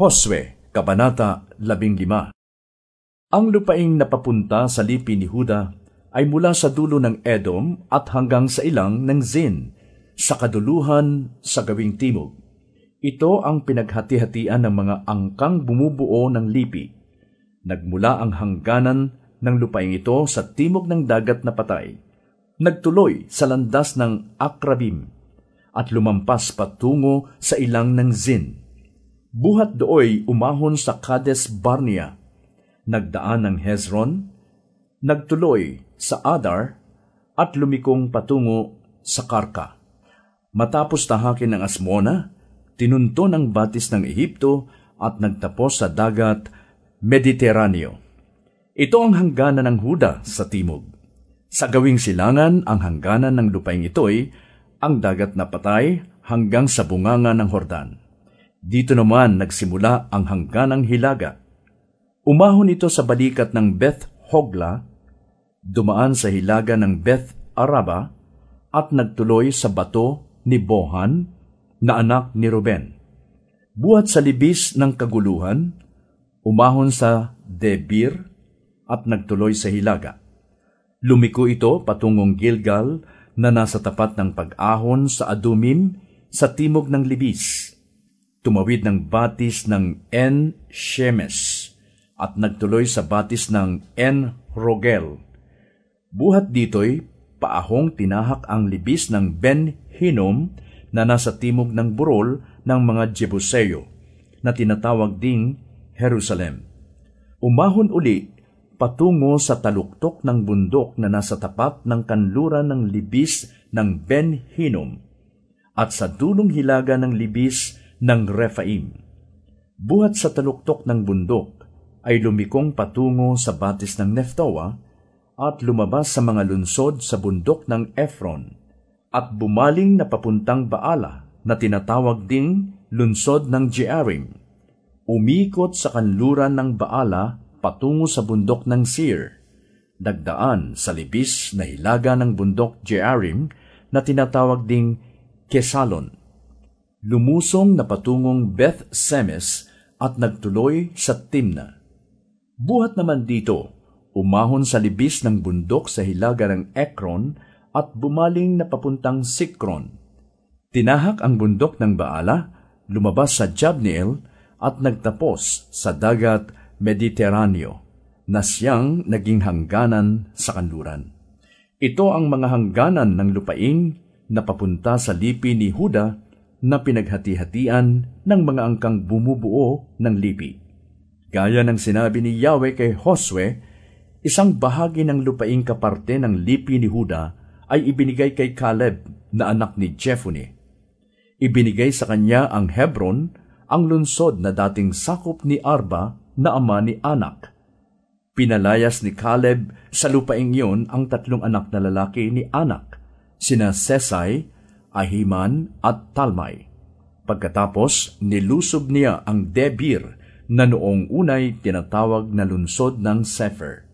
Josue, Kabanata 15 Ang lupaing napapunta sa lipi ni Huda ay mula sa dulo ng Edom at hanggang sa ilang ng Zin, sa kaduluhan sa gawing timog. Ito ang pinaghati-hatian ng mga angkang bumubuo ng lipi. Nagmula ang hangganan ng lupaing ito sa timog ng dagat na patay. Nagtuloy sa landas ng Akrabim at lumampas patungo sa ilang ng Zin. Buhat dooy umahon sa Kades Barnea, nagdaan ng Hezron, nagtuloy sa Adar, at lumikong patungo sa Karka. Matapos tahakin ng Asmona, tinunto ng batis ng Ehipto at nagtapos sa dagat Mediteraneo. Ito ang hangganan ng Huda sa timog. Sa gawing silangan, ang hangganan ng lupaing ito'y ang dagat na patay hanggang sa bunganga ng Hordan. Dito naman nagsimula ang hangganang hilaga. Umahon ito sa balikat ng Beth Hogla, dumaan sa hilaga ng Beth Araba, at nagtuloy sa bato ni Bohan, na anak ni Ruben. Buhat sa libis ng kaguluhan, umahon sa Debir at nagtuloy sa hilaga. Lumiko ito patungong Gilgal na nasa tapat ng pag-ahon sa Adumim sa timog ng Libis. Tumawid ng batis ng En Shemes at nagtuloy sa batis ng En Rogel. Buhat dito'y paahong tinahak ang libis ng Ben Hinnom na nasa timog ng burol ng mga Jebuseo na tinatawag ding Jerusalem. Umahon uli patungo sa taluktok ng bundok na nasa tapat ng kanluran ng libis ng Ben Hinnom at sa dulong hilaga ng libis ng Rephaim. Buhat sa taluktok ng bundok ay lumikong patungo sa batis ng Neftoa at lumabas sa mga lunsod sa bundok ng Ephron at bumaling na papuntang Baala na tinatawag ding lunsod ng Jearim. Umikot sa kanluran ng Baala patungo sa bundok ng Seir, dagdaan sa libis na hilaga ng bundok Jearim na tinatawag ding Kesalon. Lumusong na patungong Beth Semes at nagtuloy sa Timna. Buhat naman dito, umahon sa libis ng bundok sa hilaga ng Ekron at bumaling na papuntang Sikron. Tinahak ang bundok ng Baala, lumabas sa Jabneel at nagtapos sa dagat Mediteraneo na siyang naging hangganan sa kanluran. Ito ang mga hangganan ng lupaing na papunta sa lipi ni Huda na pinaghati-hatian ng mga angkang bumubuo ng lipi. Gaya ng sinabi ni Yahweh kay Josue, isang bahagi ng lupaing kaparte ng lipi ni Huda ay ibinigay kay Caleb na anak ni Jephunneh. Ibinigay sa kanya ang Hebron, ang lunsod na dating sakop ni Arba na ama ni Anak. Pinalayas ni Caleb sa lupaing iyon ang tatlong anak na lalaki ni Anak, sina Sesai, Ahiman at Talmay. Pagkatapos, nilusob niya ang Debir na noong unay tinatawag na lunsod ng Sefer.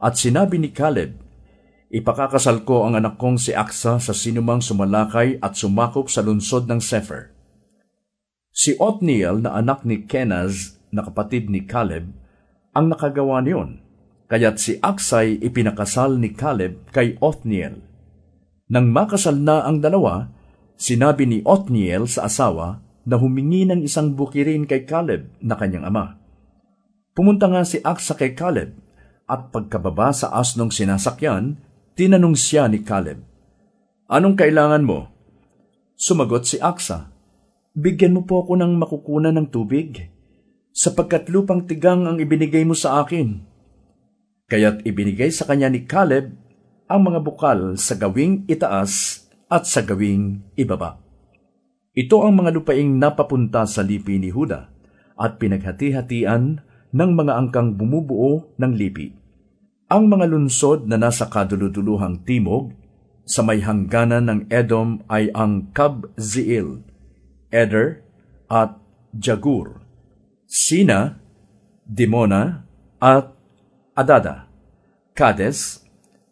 At sinabi ni Caleb, Ipakakasal ko ang anak kong si Aksa sa sinumang sumalakay at sumakop sa lunsod ng Sefer. Si Othniel na anak ni Kenaz na kapatid ni Caleb ang nakagawa niyon, kaya't si Aksay ipinakasal ni Caleb kay Othniel. Nang makasal na ang dalawa, sinabi ni Othniel sa asawa na humingi ng isang bukirin kay Caleb na kanyang ama. Pumunta nga si Aksa kay Caleb at pagkababa sa asnong sinasakyan, tinanong siya ni Caleb, Anong kailangan mo? Sumagot si Aksa, Bigyan mo po ako ng makukunan ng tubig sapagkat lupang tigang ang ibinigay mo sa akin. Kaya't ibinigay sa kanya ni Caleb ang mga bukal sa gawing itaas at sa gawing ibaba. Ito ang mga lupaing napapunta sa lipi ni Huda at pinaghati-hatian ng mga angkang bumubuo ng lipi. Ang mga lunsod na nasa kaduluduluhang timog sa may hangganan ng Edom ay ang Kabziil, Eder at Jagur Sina, Dimona, at Adada, Kades,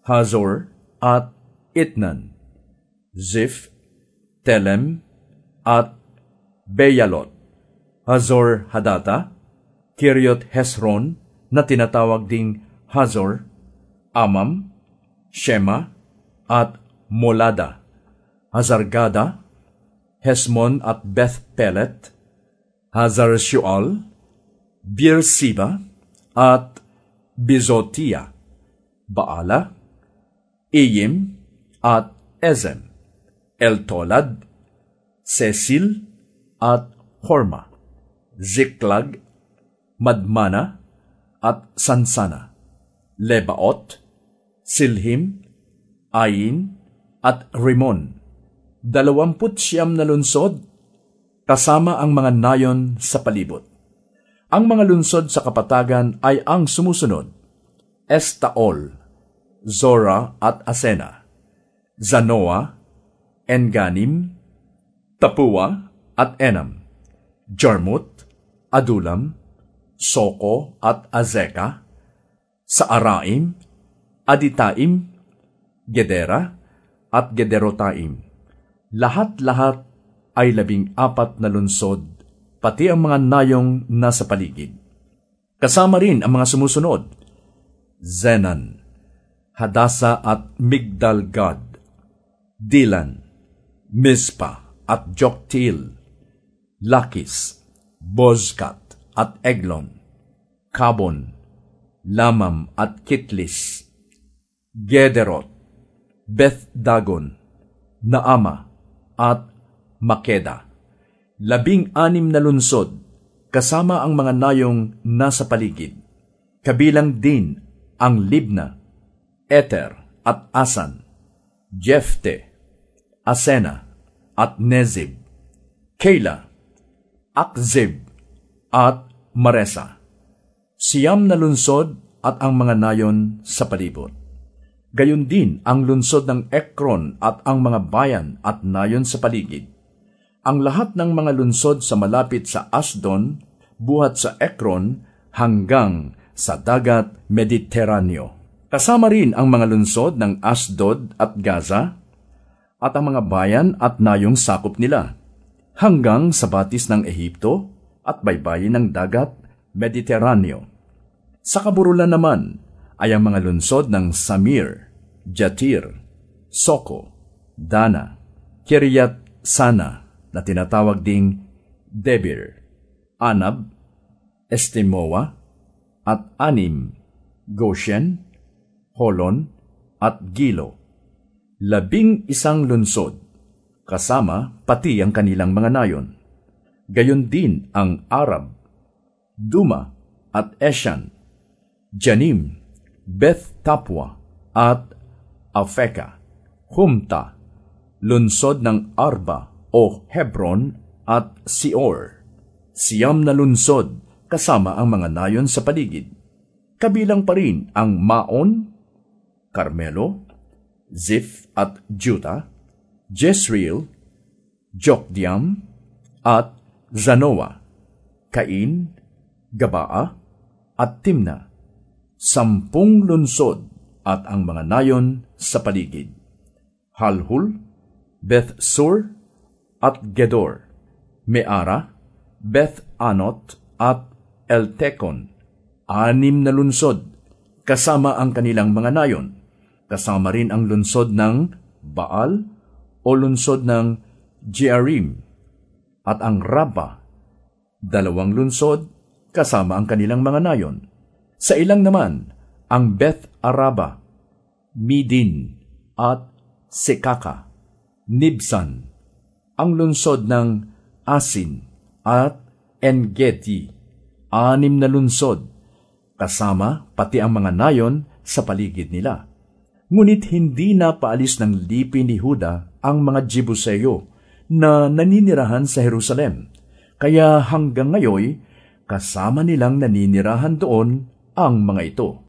Hazor, at Itnan, Zif, Telem, at Beyalot, Hazor Hadata, Kiryot Hesron na tinatawag ding Hazor, Amam, Shema, at Molada, Hazargada, Hesmon at Beth Pelet, Hazar Shual, Beersheba, at Bizotia, Baala, Iyim, at Ezem, Eltolad, Cecil, at Horma, Ziklag, Madmana, at Sansana, Lebaot, Silhim, Ain, at Rimon, dalawamput siyam na lunsod, kasama ang mga nayon sa palibot. Ang mga lunsod sa kapatagan ay ang sumusunod, Estaol, Zora at Asena, Zanoa, Enganim, Tapua at Enam, Jarmut, Adulam, Soko at Azeka, Saaraim, Aditaim, Gedera, at Gederotaim. Lahat-lahat ay labing apat na lunsod, pati ang mga nayong nasa paligid. Kasama rin ang mga sumusunod, Zenan, Hadasa at Migdalgad, Dilan, Mispa at Joktil, Lakis, Bozkat at Eglon, Kabon, Lamam at Kitlis, Gederot, Beth Dagon, Naama, at Makeda. Labing-anim na lunsod, kasama ang mga nayong nasa paligid. Kabilang din ang Libna, Eter at Asan, Jefte, Asena at Nezib, Kayla, Akzib at Maresa. Siyam na lunsod at ang mga nayon sa palibot. Gayon din ang lunsod ng Ekron at ang mga bayan at nayon sa paligid. Ang lahat ng mga lunsod sa malapit sa Asdon, buhat sa Ekron, hanggang sa dagat Mediteraneo. Kasama rin ang mga lunsod ng Asdod at Gaza, at ang mga bayan at nayong sakop nila, hanggang sa batis ng Ehipto at baybayin ng dagat Mediteraneo. Sa kaburulan naman, ay ang mga lunsod ng Samir, Jatir, Soko, Dana, Kiryat Sana na tinatawag ding Debir, Anab, Estimoa, at Anim, Goshen, Holon, at Gilo. Labing isang lunsod, kasama pati ang kanilang mga nayon. Gayon din ang Arab, Duma, at Eshan, Janim, Beth Tapwa at Afeka, Humta, lunsod ng Arba o Hebron at Sior. Siyam na lunsod kasama ang mga nayon sa paligid. Kabilang pa rin ang Maon, Carmelo, Ziph at Juta, Jezreel, Jokdiam, at Zanoa, Cain, Gabaa, at Timna sampung lunsod at ang mga nayon sa paligid. Halhul, Beth Sur, at Gedor, Meara, Beth Anot, at Eltekon, anim na lunsod, kasama ang kanilang mga nayon. Kasama rin ang lunsod ng Baal o lunsod ng Jearim, at ang Rabba, dalawang lunsod, kasama ang kanilang mga nayon. Sa ilang naman, ang Beth Araba, Midin, at Sekaka, Nibsan, ang lungsod ng Asin at Engedi, anim na lungsod, kasama pati ang mga nayon sa paligid nila. Ngunit hindi na paalis ng lipi ni Huda ang mga Jebuseo na naninirahan sa Jerusalem, kaya hanggang ngayon kasama nilang naninirahan doon ang mga ito.